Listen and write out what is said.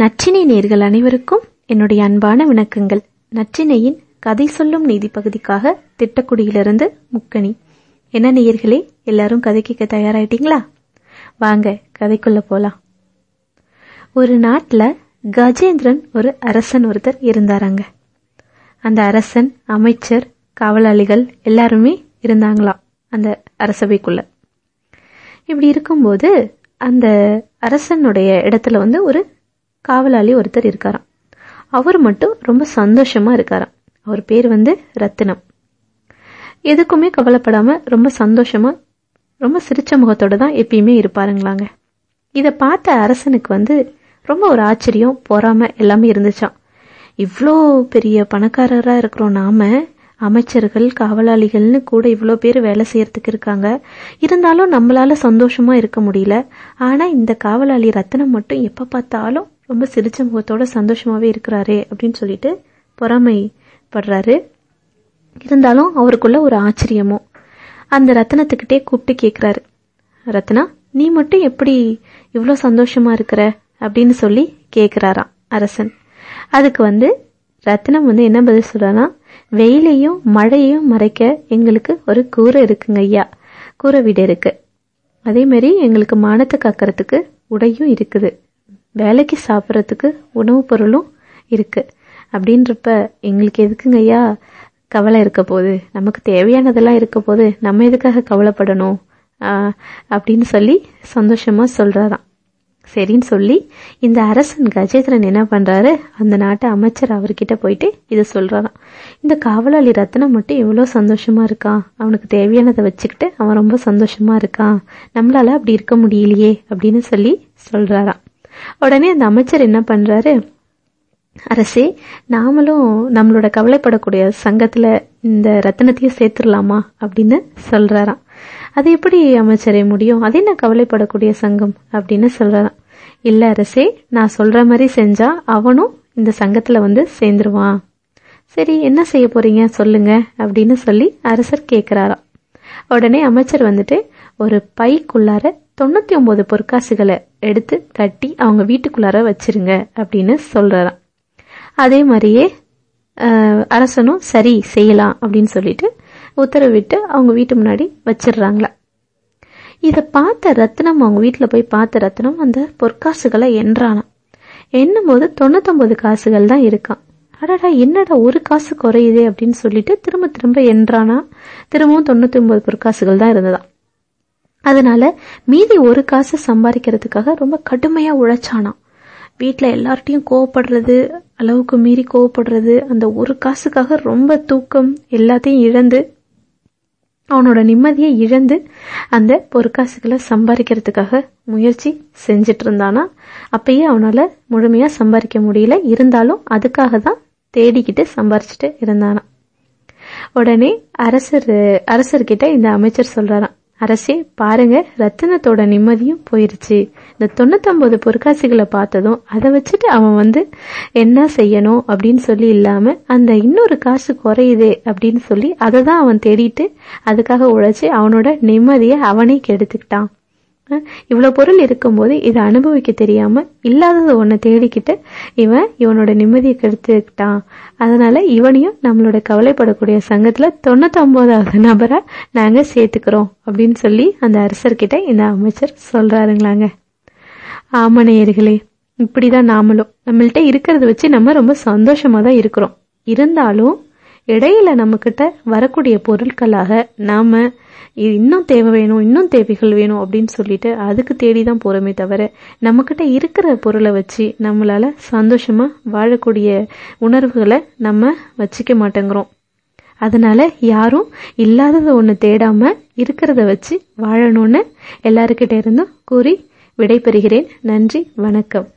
நற்றினை நேர்கள் அனைவருக்கும் என்னுடைய அன்பான வணக்கங்கள். நற்றினையின் கதை சொல்லும் நீதி பகுதிக்காக திட்டக்குடியிலிருந்து முக்கணி என்ன நேயர்களே எல்லாரும் கதை கேட்க தயாராயிட்டீங்களா? வாங்க கதைக்குள்ள போலாம். ஒரு நாட்டுல கஜேந்திரன் ஒரு அரசன் ஒருத்தர் இருந்தாராங்க. அந்த அரசன் அமைச்சர் காவலாளிகள் எல்லாருமே இருந்தாங்களாம் அந்த அரசவைக்குள்ள இப்படி இருக்கும்போது அந்த அரசனுடைய இடத்துல வந்து ஒரு காவலாளி ஒருத்தர் இருக்காராம். அவர் மட்டும் ரொம்ப சந்தோஷமா இருக்காராம். அவர் பேர் வந்து ரத்தினம். எதுக்குமே கவலைப்படாம ரொம்ப சந்தோஷமா ரொம்ப சிரிச்ச முகத்தோட தான் எப்பயுமே இருப்பாருங்களாங்க. இதை பார்த்த அரசனுக்கு வந்து ரொம்ப ஒரு ஆச்சரியம் பொறாம எல்லாமே இருந்துச்சாம். இவ்வளோ பெரிய பணக்காரரா இருக்கிறோம் நாம அமைச்சர்கள் காவலாளிகள்னு கூட இவ்வளோ பேர் வேலை செய்யறதுக்கு இருக்காங்க. இருந்தாலும் நம்மளால சந்தோஷமா இருக்க முடியல. ஆனா இந்த காவலாளி ரத்தனம் மட்டும் எப்ப பார்த்தாலும் ரொம்ப சிரிச்ச முகத்தோட சந்தோஷமாவே இருக்கிறாரே அப்படின்னு சொல்லிட்டு பொறாமைப்படுறாரு. இருந்தாலும் அவருக்குள்ள ஒரு ஆச்சரியமும் அந்த ரத்தனத்துக்கிட்டே கூப்பிட்டு கேட்குறாரு ரத்னா நீ மட்டும் எப்படி இவ்வளோ சந்தோஷமா இருக்கிற? அப்படின்னு சொல்லி கேட்குறாராம் அரசன். அதுக்கு வந்து ரத்னம் வந்து என்ன பதில் சொல்றானா வெயிலையும் மழையையும் மறைக்க எங்களுக்கு ஒரு கூரை இருக்குங்க ஐயா. கூரை வீடு இருக்கு. அதே மாதிரி எங்களுக்கு மானத்தை காக்கிறதுக்கு உடையும் இருக்குது. வேலைக்கு சாப்பிட்றதுக்கு உணவுப் பொருளும் இருக்குது அப்படின்றப்ப எங்களுக்கு எதுக்குங்க ஐயா கவலை இருக்க போது நமக்கு தேவையானதெல்லாம் இருக்க போது நம்ம எதுக்காக கவலைப்படணும்? அப்படின்னு சொல்லி சந்தோஷமா சொல்றாராம் சரின்னு சொல்லி இந்த அரசன் கஜேந்திரன் என்ன பண்றாரு? அந்த நாட்டு அமைச்சர் அவர்கிட்ட போயிட்டு இதை சொல்றாராம் இந்த காவலாளி ரத்னம் மட்டும் எவ்வளோ சந்தோஷமா இருக்கான் அவனுக்கு தேவையானதை வச்சுக்கிட்டு அவன் ரொம்ப சந்தோஷமா இருக்கான் நம்மளால அப்படி இருக்க முடியலையே அப்படின்னு சொல்லி சொல்றாராம். உடனே அந்த அமைச்சர் என்ன பண்றாரு? அரசே நாமளும் நம்மளோட கவலைப்படக்கூடிய சங்கத்துல இந்த ரத்தனத்தையும் சேர்த்துடலாமா அப்படின்னு சொல்றாராம். அது எப்படி அமைச்சரே முடியும்? அது என்ன கவலைப்படக்கூடிய சங்கம் அப்படின்னு சொல்றாராம். இல்ல அரசே நான் சொல்ற மாதிரி செஞ்சா அவனும் இந்த சங்கத்துல வந்து சேர்ந்துருவான். சரி என்ன செய்ய போறீங்க? சொல்லுங்க அப்படின்னு சொல்லி அரசர் கேக்குறாராம். உடனே அமைச்சர் வந்துட்டு ஒரு பைக்குள்ளார தொண்ணூத்தி ஒன்பது பொற்காசுகளை எடுத்து கட்டி அவங்க வீட்டுக்குள்ளார வச்சிருங்க அப்படின்னு சொல்றாராம். அதே மாதிரியே அரசனும் சரி செய்யலாம் அப்படின்னு சொல்லிட்டு உத்தரவிட்டு அவங்க வீட்டு முன்னாடி வச்சிடுறாங்களா. இதை பார்த்த ரத்னம் அவங்க வீட்டில் போய் பார்த்த ரத்னம் அந்த பொற்காசுகளை என்றானா எண்ணும்போது போது தொண்ணூத்தொன்பது காசுகள் தான் இருக்கான் அடடா என்னடா ஒரு காசு குறையுதே அப்படின்னு சொல்லிட்டு திரும்ப திரும்ப எண்றானா திரும்பவும் தொண்ணூத்தி ஒன்பது பொற்காசுகள் தான் இருந்ததான் அதனால மீதி ஒரு காசு சம்பாதிக்கிறதுக்காக ரொம்ப கடுமையா உழைச்சானாம். வீட்டில் எல்லார்ட்டையும் கோவப்படுறது அளவுக்கு மீறி கோவப்படுறது அந்த ஒரு காசுக்காக ரொம்ப தூக்கம் எல்லாத்தையும் இழந்து அவனோட நிம்மதியை இழந்து அந்த பொற்காசுகளை சம்பாதிக்கிறதுக்காக முயற்சி செஞ்சிட்டு இருந்தானா. அப்பயே அவனால முழுமையா சம்பாதிக்க முடியல. இருந்தாலும் அதுக்காக தான் தேடிக்கிட்டு சம்பாரிச்சுட்டு இருந்தானா. உடனே அரசர் அரசர்கிட்ட இந்த அமைச்சர் சொல்றாராம். அரசே பாருங்க ரத்தினத்தோட நிம்மதியும் போயிருச்சு. இந்த தொண்ணூத்தொன்பது பொற்காசிகளை பார்த்ததும் அதை வச்சுட்டு அவன் வந்து என்ன செய்யணும்? அப்படின்னு சொல்லி இல்லாம அந்த இன்னொரு காசு குறையுதே அப்படின்னு சொல்லி அதை தான் அவன் தேடிட்டு அதுக்காக உழைச்சி அவனோட நிம்மதியை அவனே கெடுத்துக்கிட்டான். இவ்வளோ பொருள் இருக்கும்போது இதை அனுபவிக்க தெரியாமல் இல்லாததை ஒன்றை தேடிக்கிட்டு இவன் இவனோட நிம்மதியை கெடுத்துக்கிட்டான். அதனால இவனையும் நம்மளோட கவலைப்படக்கூடிய சங்கத்தில் தொண்ணூத்தொம்போதாவது நபரை நாங்கள் சேர்த்துக்கிறோம் அப்படின்னு சொல்லி அந்த அரசர்கிட்ட இந்த அமைச்சர் சொல்கிறாருங்களாங்க ஆமணையர்களே இப்படி தான் நாமளும் நம்மள்கிட்ட இருக்கிறத வச்சு நம்ம ரொம்ப சந்தோஷமாக தான் இருக்கிறோம். இருந்தாலும் இடையில நம்மக்கிட்ட வரக்கூடிய பொருட்களாக நாம இன்னும் தேவை வேணும் இன்னும் தேவைகள் வேணும் அப்படின்னு சொல்லிட்டு அதுக்கு தேடி தான் போகிறோமே தவிர நம்ம கிட்ட இருக்கிற பொருளை வச்சு நம்மளால சந்தோஷமா வாழக்கூடிய உணர்வுகளை நம்ம வச்சுக்க மாட்டேங்கிறோம். அதனால யாரும் இல்லாதத ஒன்று தேடாம இருக்கிறத வச்சு வாழணும்னு எல்லாருக்கிட்ட இருந்தும் கூறி விடைபெறுகிறேன். நன்றி வணக்கம்.